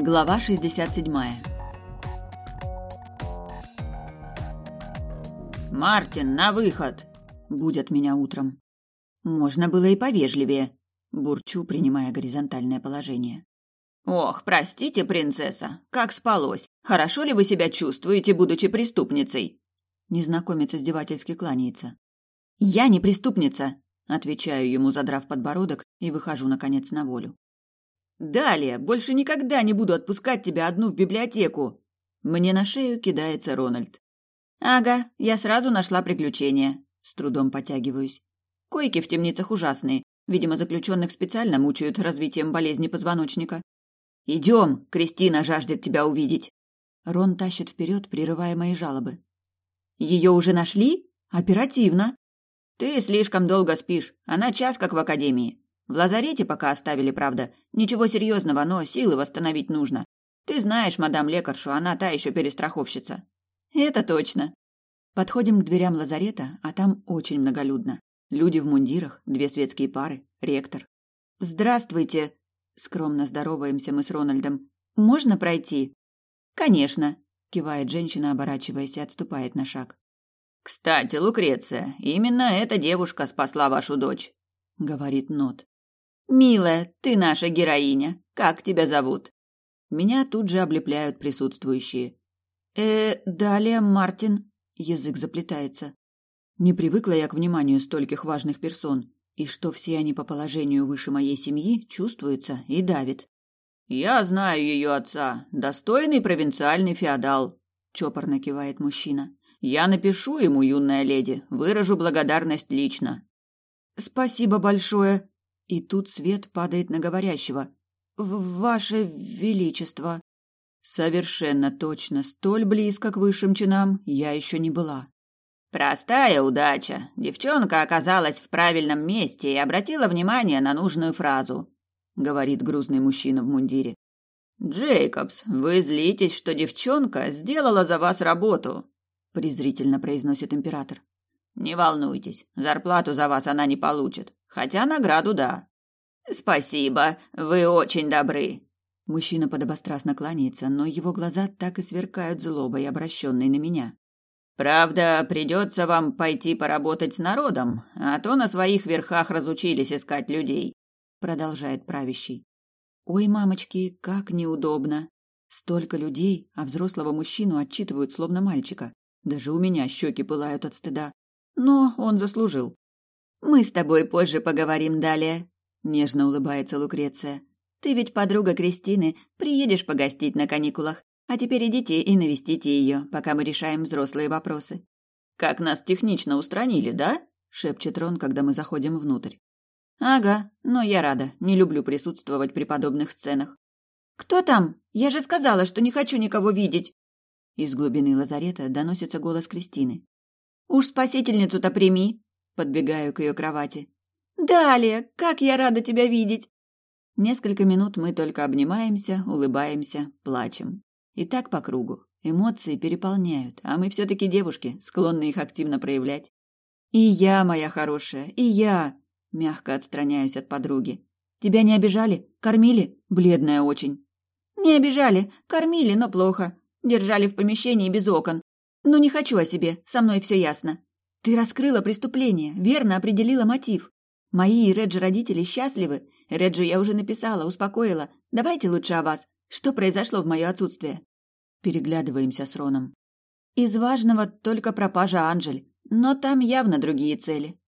Глава 67. «Мартин, на выход!» — будят меня утром. Можно было и повежливее, бурчу, принимая горизонтальное положение. «Ох, простите, принцесса, как спалось? Хорошо ли вы себя чувствуете, будучи преступницей?» Незнакомец издевательски кланяется. «Я не преступница!» — отвечаю ему, задрав подбородок, и выхожу, наконец, на волю. Далее, больше никогда не буду отпускать тебя одну в библиотеку. Мне на шею кидается Рональд. Ага, я сразу нашла приключение. С трудом потягиваюсь. Койки в темницах ужасные. Видимо, заключенных специально мучают развитием болезни позвоночника. Идем, Кристина жаждет тебя увидеть. Рон тащит вперед, прерывая мои жалобы. Ее уже нашли? Оперативно. Ты слишком долго спишь. Она час как в академии. В лазарете пока оставили, правда. Ничего серьезного, но силы восстановить нужно. Ты знаешь, мадам лекаршу, она та еще перестраховщица. Это точно. Подходим к дверям лазарета, а там очень многолюдно. Люди в мундирах, две светские пары, ректор. Здравствуйте, скромно здороваемся мы с Рональдом. Можно пройти? Конечно, кивает женщина, оборачиваясь и отступает на шаг. Кстати, Лукреция, именно эта девушка спасла вашу дочь, говорит Нот. «Милая, ты наша героиня. Как тебя зовут?» Меня тут же облепляют присутствующие. «Э, далее Мартин». Язык заплетается. Не привыкла я к вниманию стольких важных персон, и что все они по положению выше моей семьи чувствуется и давит. «Я знаю ее отца. Достойный провинциальный феодал», — чопорно кивает мужчина. «Я напишу ему, юная леди, выражу благодарность лично». «Спасибо большое», и тут свет падает на говорящего. «Ваше Величество!» Совершенно точно, столь близко к высшим чинам я еще не была. Простая удача. Девчонка оказалась в правильном месте и обратила внимание на нужную фразу, говорит грузный мужчина в мундире. Джейкобс, вы злитесь, что девчонка сделала за вас работу, презрительно произносит император. Не волнуйтесь, зарплату за вас она не получит. Хотя награду да. Спасибо, вы очень добры. Мужчина подобострастно кланяется, но его глаза так и сверкают злобой, обращенной на меня. Правда, придется вам пойти поработать с народом, а то на своих верхах разучились искать людей, продолжает правящий. Ой, мамочки, как неудобно. Столько людей, а взрослого мужчину отчитывают словно мальчика. Даже у меня щеки пылают от стыда. Но он заслужил. Мы с тобой позже поговорим далее, нежно улыбается Лукреция. Ты ведь подруга Кристины, приедешь погостить на каникулах. А теперь идите и навестите ее, пока мы решаем взрослые вопросы. Как нас технично устранили, да? шепчет Рон, когда мы заходим внутрь. Ага, но я рада, не люблю присутствовать при подобных сценах. Кто там? Я же сказала, что не хочу никого видеть. Из глубины лазарета доносится голос Кристины. Уж спасительницу-то прими, Подбегаю к ее кровати. «Далее, как я рада тебя видеть!» Несколько минут мы только обнимаемся, улыбаемся, плачем. И так по кругу. Эмоции переполняют, а мы все-таки девушки, склонны их активно проявлять. «И я, моя хорошая, и я!» Мягко отстраняюсь от подруги. «Тебя не обижали? Кормили? Бледная очень». «Не обижали. Кормили, но плохо. Держали в помещении без окон. Но не хочу о себе, со мной все ясно. Ты раскрыла преступление, верно определила мотив. Мои и Реджи родители счастливы. Реджи я уже написала, успокоила. Давайте лучше о вас. Что произошло в мое отсутствие? Переглядываемся с Роном. Из важного только пропажа Анжель, но там явно другие цели.